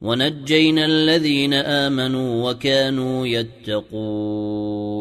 ونجينا الذين آمنوا وكانوا يتقون.